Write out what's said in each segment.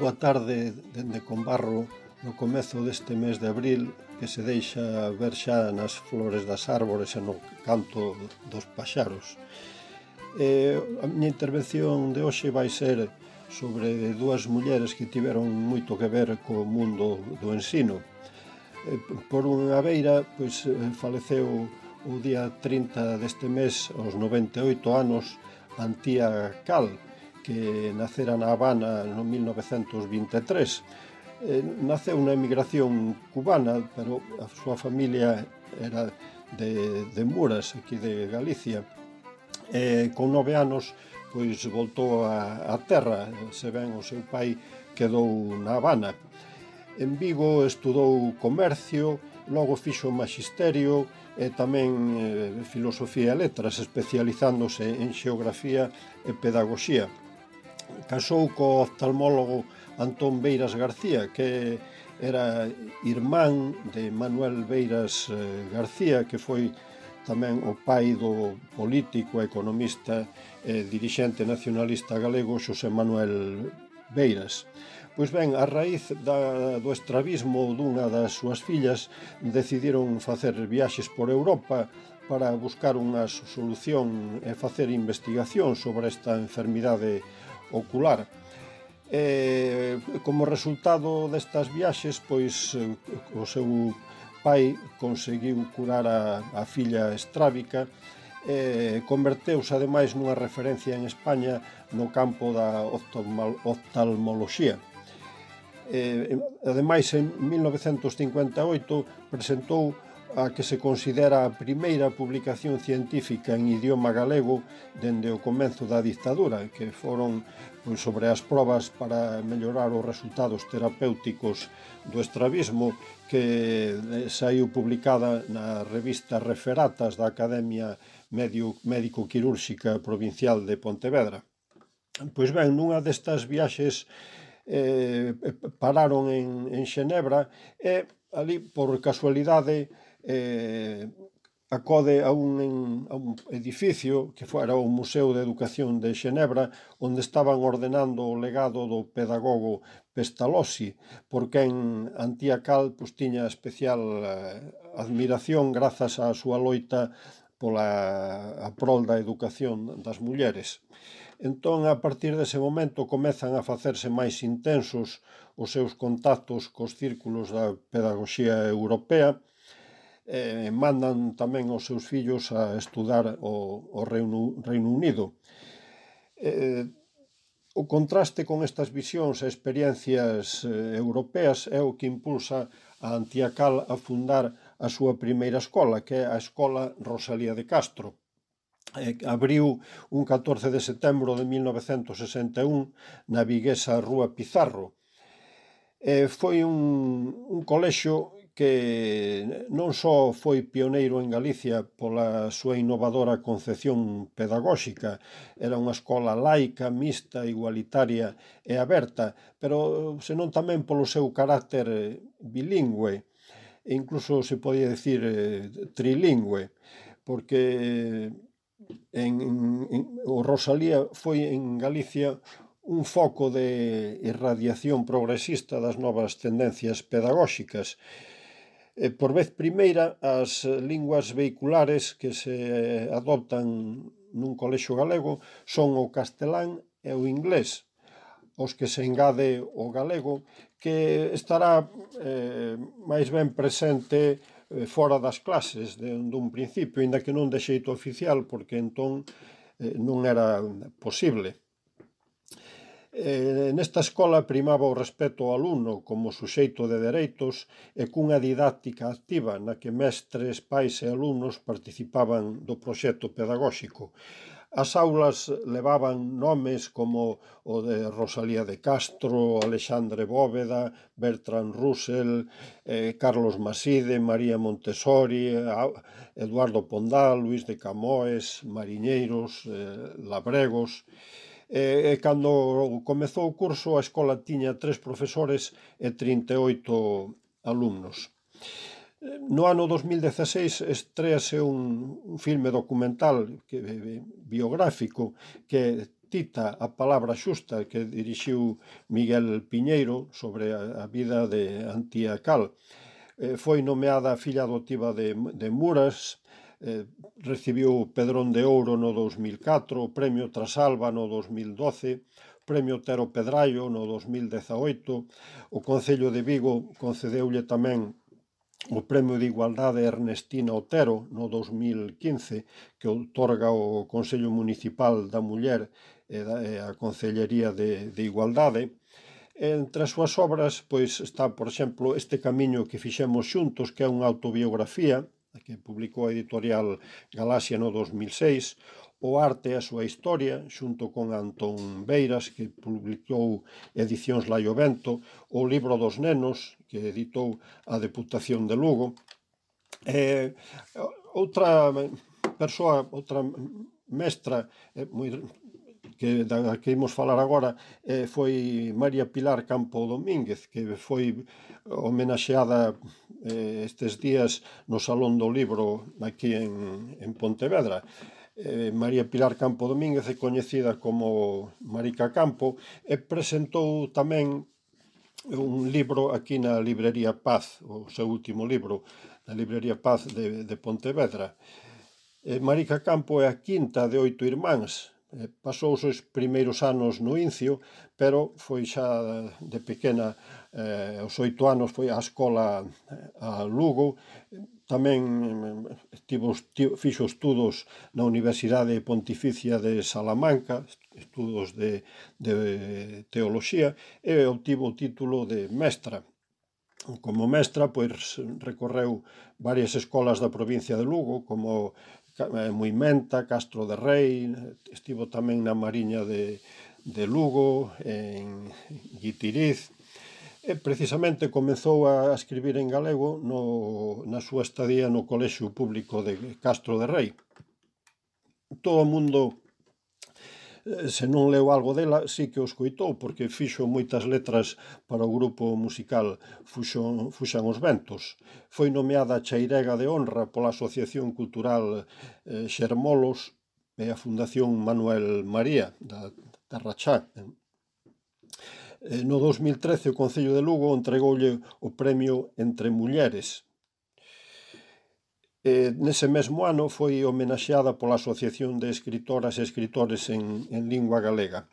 boa tarde dende Combarro no comezo deste mes de abril que se deixa ver xa nas flores das árbores e no canto dos paxaros. Eh, a miña intervención de hoxe vai ser sobre dúas mulleres que tiveron moito que ver co mundo do ensino. Por unha beira, pois, faleceu o día 30 deste mes, aos 98 anos, Antía Cal, que nacera na Habana no 1923. Eh, naceu na emigración cubana, pero a súa familia era de, de Muras, aquí de Galicia. Eh, con nove anos, pois voltou a, a terra, se ben o seu pai quedou na Habana. En Vigo estudou comercio, logo fixo magisterio e tamén eh, filosofía e letras, especializándose en xeografía e pedagogía casou co oftalmólogo Antón Beiras García, que era irmán de Manuel Beiras eh, García, que foi tamén o pai do político, economista e dirixente nacionalista galego Xosé Manuel Beiras. Pois ben, a raíz da, do estrabismo dunha das súas fillas decidiron facer viaxes por Europa para buscar unha solución e facer investigación sobre esta enfermidade ocular. E, como resultado destas viaxes, pois o seu pai conseguiu curar a, a filla estrábica e converteuse ademais nunha referencia en España no campo da oftalmoloxía. E, ademais, en 1958 presentou a que se considera a primeira publicación científica en idioma galego dende o comenzo da dictadura, que foron pois, sobre as probas para mellorar os resultados terapéuticos do estrabismo que eh, saiu publicada na revista Referatas da Academia Médico-Quirúrxica Provincial de Pontevedra. Pois ben, nunha destas viaxes eh, pararon en, en Xenebra e ali por casualidade eh, acode a un, a un edificio que fora o Museo de Educación de Xenebra onde estaban ordenando o legado do pedagogo Pestalozzi por quen Antía Cal pues, pois, tiña especial eh, admiración grazas á súa loita pola a prol da educación das mulleres. Entón, a partir dese momento, comezan a facerse máis intensos os seus contactos cos círculos da pedagoxía europea, eh, mandan tamén os seus fillos a estudar o, o Reino, Reino Unido. Eh, o contraste con estas visións e experiencias eh, europeas é o que impulsa a Antiacal a fundar a súa primeira escola, que é a Escola Rosalía de Castro. Eh, abriu un 14 de setembro de 1961 na viguesa Rúa Pizarro. Eh, foi un, un colexio que non só foi pioneiro en Galicia pola súa innovadora concepción pedagóxica, era unha escola laica, mixta, igualitaria e aberta, pero senón tamén polo seu carácter bilingüe, e incluso se podía decir eh, trilingüe, porque en, en, o Rosalía foi en Galicia un foco de irradiación progresista das novas tendencias pedagóxicas. Eh, por vez primeira as eh, linguas vehiculares que se eh, adoptan nun colexo galego son o castelán e o inglés, os que se engade o galego, que estará eh, máis ben presente eh, fora das clases de, dun principio, inda que non de xeito oficial, porque entón eh, non era posible. Eh, nesta escola primaba o respeto ao alumno como suxeito de dereitos e cunha didáctica activa na que mestres, pais e alumnos participaban do proxecto pedagóxico. As aulas levaban nomes como o de Rosalía de Castro, Alexandre Bóveda, Bertrand Russell, eh, Carlos Maside, María Montessori, Eduardo Pondal, Luis de Camoes, Mariñeiros, eh, Labregos... E, e cando comezou o curso a escola tiña tres profesores e 38 alumnos. No ano 2016 estrease un filme documental que, biográfico que tita a palabra xusta que dirixiu Miguel Piñeiro sobre a vida de Antía Cal. Foi nomeada filla adotiva de, de Muras, eh, recibiu o Pedrón de Ouro no 2004, o Premio Trasalba no 2012, Premio Tero Pedraio no 2018, o Concello de Vigo concedeulle tamén o Premio de Igualdade Ernestina Otero no 2015 que outorga o Consello Municipal da Muller e, da, e a Concellería de, de Igualdade. Entre as súas obras pois está, por exemplo, este camiño que fixemos xuntos, que é unha autobiografía, da que publicou a editorial Galaxia no 2006, O arte e a súa historia, xunto con Antón Beiras, que publicou Edicións Laio Vento, o libro dos nenos, que editou a Deputación de Lugo. Eh, outra persoa, outra mestra eh, moi que da que imos falar agora eh, foi María Pilar Campo Domínguez, que foi homenaxeada eh, estes días no Salón do Libro aquí en, en Pontevedra. Eh, María Pilar Campo Domínguez é coñecida como Marica Campo e presentou tamén un libro aquí na Librería Paz, o seu último libro, na Librería Paz de, de Pontevedra. Eh, Marica Campo é a quinta de oito irmáns, Eh, pasou os seus primeiros anos no Incio, pero foi xa de pequena, eh, aos oito anos foi á escola eh, a Lugo, tamén eh, tivo, tivo, fixo estudos na Universidade Pontificia de Salamanca, estudos de, de teoloxía, e obtivo o título de mestra. Como mestra, pois recorreu varias escolas da provincia de Lugo, como en Muimenta, Castro de Rei, estivo tamén na Mariña de, de Lugo, en Guitiriz, E precisamente comezou a escribir en galego no, na súa estadía no Colexio Público de Castro de Rei. Todo o mundo Eh, se non leu algo dela, sí que o escoitou, porque fixo moitas letras para o grupo musical Fuxo, Fuxan os Ventos. Foi nomeada Chairega de Honra pola Asociación Cultural eh, Xermolos e a Fundación Manuel María, da, da Rachá. Eh, no 2013 o Concello de Lugo entregoulle o premio Entre Mulleres, Eh, nese mesmo ano foi homenaxeada pola Asociación de Escritoras e Escritores en, en Lingua Galega.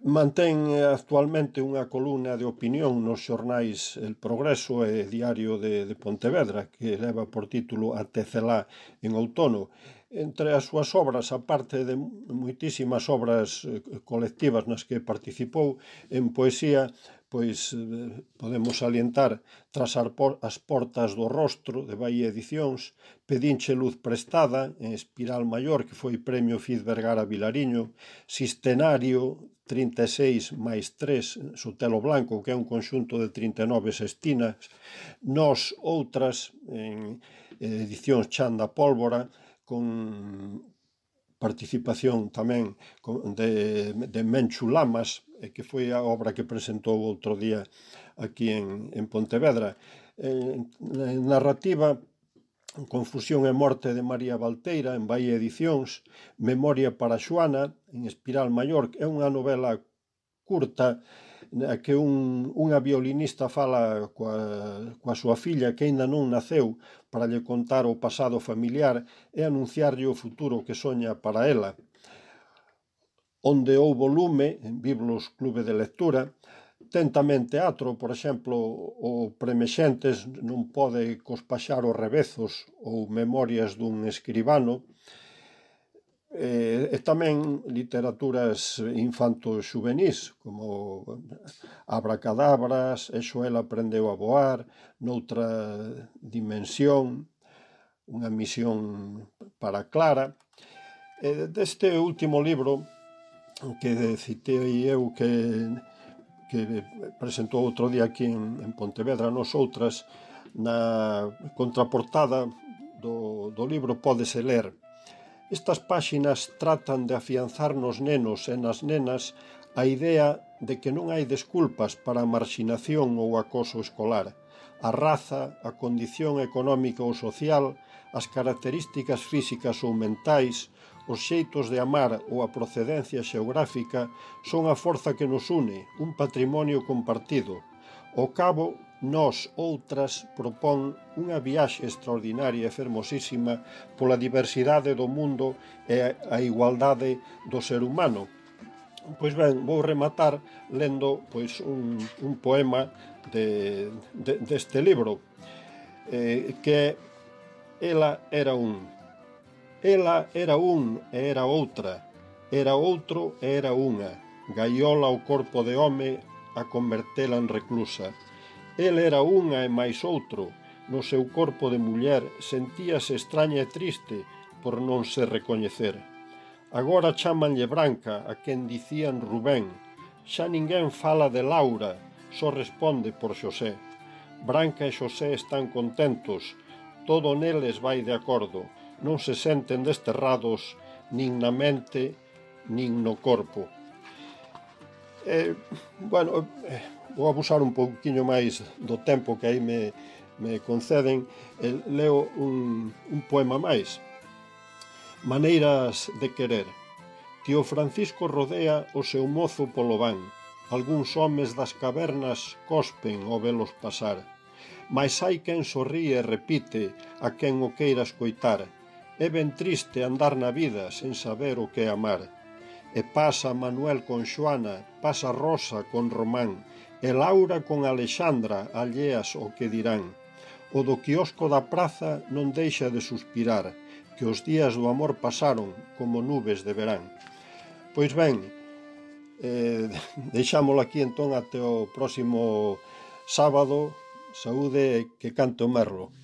Mantén eh, actualmente unha columna de opinión nos xornais El Progreso e Diario de, de Pontevedra, que leva por título A Tecelá en outono. Entre as súas obras, aparte de moitísimas obras eh, colectivas nas que participou en poesía, pois eh, podemos salientar tras as portas do rostro de Bahía Edicións, Pedinche Luz Prestada, en Espiral Maior, que foi premio Fid Vergara Vilariño, Sistenario 36 máis 3, Sotelo Blanco, que é un conxunto de 39 sestinas, Nos Outras, en eh, edicións Chanda Pólvora, con participación tamén de, de Menchu Lamas, eh, que foi a obra que presentou outro día aquí en, en Pontevedra. En, en narrativa, Confusión e morte de María Valteira en Bahía Edicións, Memoria para Xuana en Espiral Mallorca, é unha novela curta na que un, unha violinista fala coa, coa súa filla que aínda non naceu para lle contar o pasado familiar e anunciarlle o futuro que soña para ela. Onde houbo lume, en Biblos Clube de Lectura, ten tamén teatro, por exemplo, o Premexentes non pode cos paxaros rebezos ou Memorias dun escribano, eh, e tamén literaturas infanto-xuvenís, como Abracadabras, Exoel aprendeu a voar, noutra dimensión, unha misión para Clara. E deste último libro que citei eu que que presentou outro día aquí en, en Pontevedra nosoutras na contraportada do, do libro Pódese ler Estas páxinas tratan de afianzar nos nenos e nas nenas a idea de que non hai desculpas para a marxinación ou acoso escolar. A raza, a condición económica ou social, as características físicas ou mentais, os xeitos de amar ou a procedencia xeográfica son a forza que nos une, un patrimonio compartido. O cabo Nos Outras propón unha viaxe extraordinaria e fermosísima pola diversidade do mundo e a igualdade do ser humano. Pois ben, vou rematar lendo pois, un, un poema de, de, deste libro eh, que Ela era un. Ela era un e era outra. Era outro e era unha. Gaiola o corpo de home a convertela en reclusa. El era unha e máis outro. No seu corpo de muller sentíase extraña e triste por non se recoñecer. Agora chamanlle Branca, a quen dicían Rubén. Xa ninguén fala de Laura, só responde por Xosé. Branca e Xosé están contentos, todo neles vai de acordo, non se senten desterrados nin na mente nin no corpo. Eh, bueno, eh, vou abusar un pouquiño máis do tempo que aí me, me conceden, e leo un, un poema máis. Maneiras de querer. Tío Francisco rodea o seu mozo polo van. Alguns homes das cavernas cospen ao velos pasar. Mais hai quen sorríe e repite a quen o queira escoitar. É ben triste andar na vida sen saber o que amar. E pasa Manuel con Xoana, pasa Rosa con Román, e Laura con Alexandra alleas o que dirán. O do quiosco da praza non deixa de suspirar, que os días do amor pasaron como nubes de verán. Pois ben, eh, deixámolo aquí entón até o próximo sábado. Saúde que canto merlo.